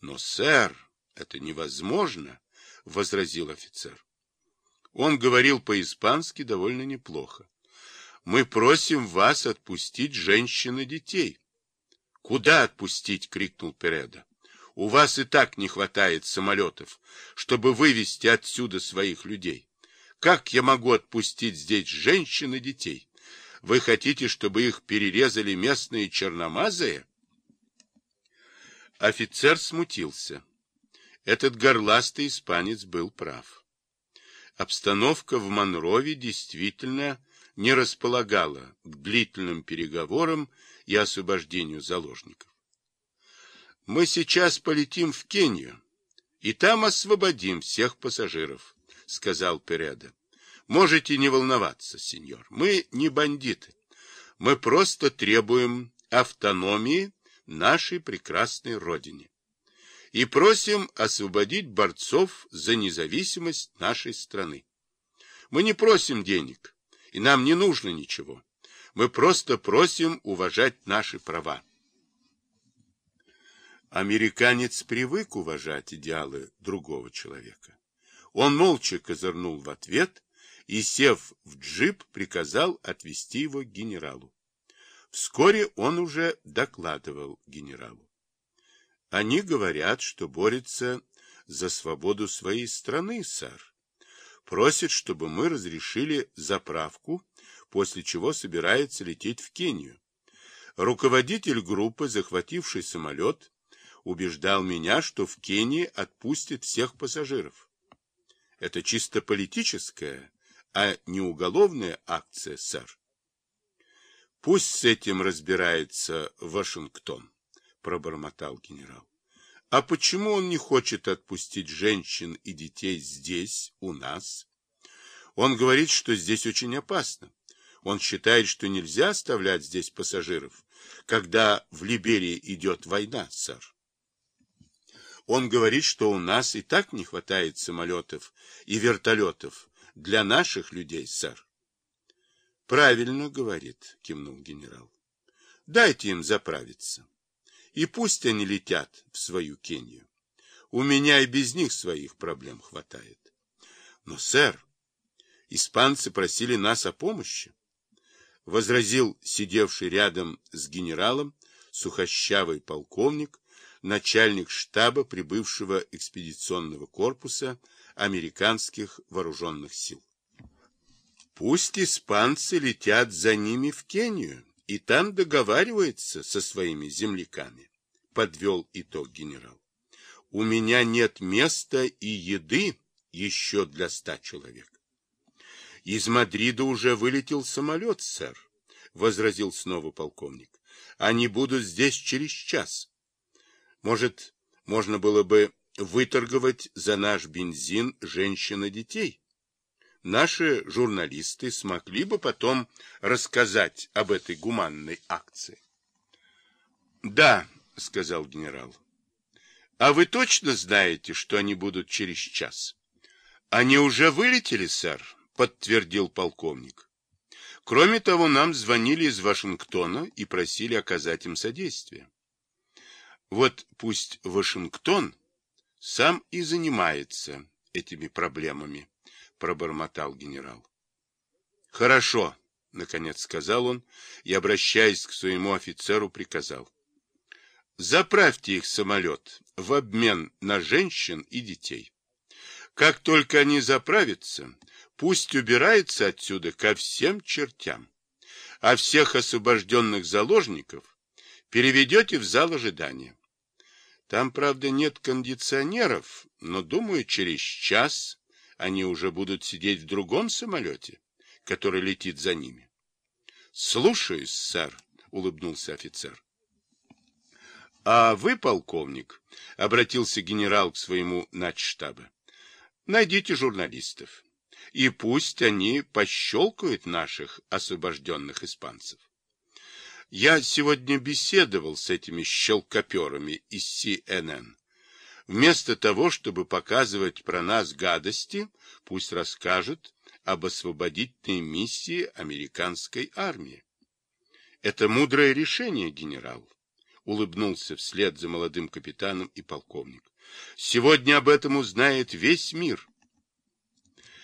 Но, сэр, это невозможно, — возразил офицер. Он говорил по-испански довольно неплохо. Мы просим вас отпустить женщин и детей. Куда отпустить? — крикнул Переда. У вас и так не хватает самолетов, чтобы вывести отсюда своих людей. Как я могу отпустить здесь женщин и детей? Вы хотите, чтобы их перерезали местные черномазые? Офицер смутился. Этот горластый испанец был прав. Обстановка в Монрове действительно не располагала к длительным переговорам и освобождению заложников. Мы сейчас полетим в Кению, и там освободим всех пассажиров, — сказал Переда. Можете не волноваться, сеньор, мы не бандиты. Мы просто требуем автономии нашей прекрасной родине. И просим освободить борцов за независимость нашей страны. Мы не просим денег, и нам не нужно ничего. Мы просто просим уважать наши права. Американец привык уважать идеалы другого человека. Он молча козырнул в ответ и, сев в джип, приказал отвезти его к генералу. Вскоре он уже докладывал генералу. Они говорят, что борются за свободу своей страны, сэр. Просят, чтобы мы разрешили заправку, после чего собирается лететь в Кению. Руководитель группы, захвативший самолет, убеждал меня, что в Кении отпустят всех пассажиров. Это чисто политическая, а не уголовная акция, сэр. Пусть с этим разбирается Вашингтон, пробормотал генерал. А почему он не хочет отпустить женщин и детей здесь, у нас? Он говорит, что здесь очень опасно. Он считает, что нельзя оставлять здесь пассажиров, когда в Либерии идет война, сэр. Он говорит, что у нас и так не хватает самолетов и вертолетов для наших людей, сэр. Правильно говорит, кивнул генерал. Дайте им заправиться. И пусть они летят в свою Кению. У меня и без них своих проблем хватает. Но, сэр, испанцы просили нас о помощи. Возразил сидевший рядом с генералом сухощавый полковник, начальник штаба прибывшего экспедиционного корпуса американских вооруженных сил. Пусть испанцы летят за ними в Кению и там договариваются со своими земляками, подвел итог генерал. У меня нет места и еды еще для ста человек. Из Мадрида уже вылетел самолет, сэр, возразил снова полковник. Они будут здесь через час. Может, можно было бы выторговать за наш бензин женщин и детей? Наши журналисты смогли бы потом рассказать об этой гуманной акции. Да, сказал генерал. А вы точно знаете, что они будут через час? Они уже вылетели, сэр, подтвердил полковник. Кроме того, нам звонили из Вашингтона и просили оказать им содействие. Вот пусть Вашингтон сам и занимается этими проблемами пробормотал генерал. Хорошо, наконец сказал он и, обращаясь к своему офицеру, приказал. Заправьте их самолет в обмен на женщин и детей. Как только они заправятся, пусть убираются отсюда ко всем чертям, а всех освобожденных заложников переведете в зал ожидания. Там, правда, нет кондиционеров, но, думаю, через час они уже будут сидеть в другом самолете, который летит за ними. — Слушаюсь, сэр, — улыбнулся офицер. — А вы, полковник, — обратился генерал к своему начштаба, — найдите журналистов, и пусть они пощелкают наших освобожденных испанцев. Я сегодня беседовал с этими щелкоперами из CNN. Вместо того, чтобы показывать про нас гадости, пусть расскажут об освободительной миссии американской армии. Это мудрое решение, генерал. улыбнулся вслед за молодым капитаном и полковник. Сегодня об этом узнает весь мир.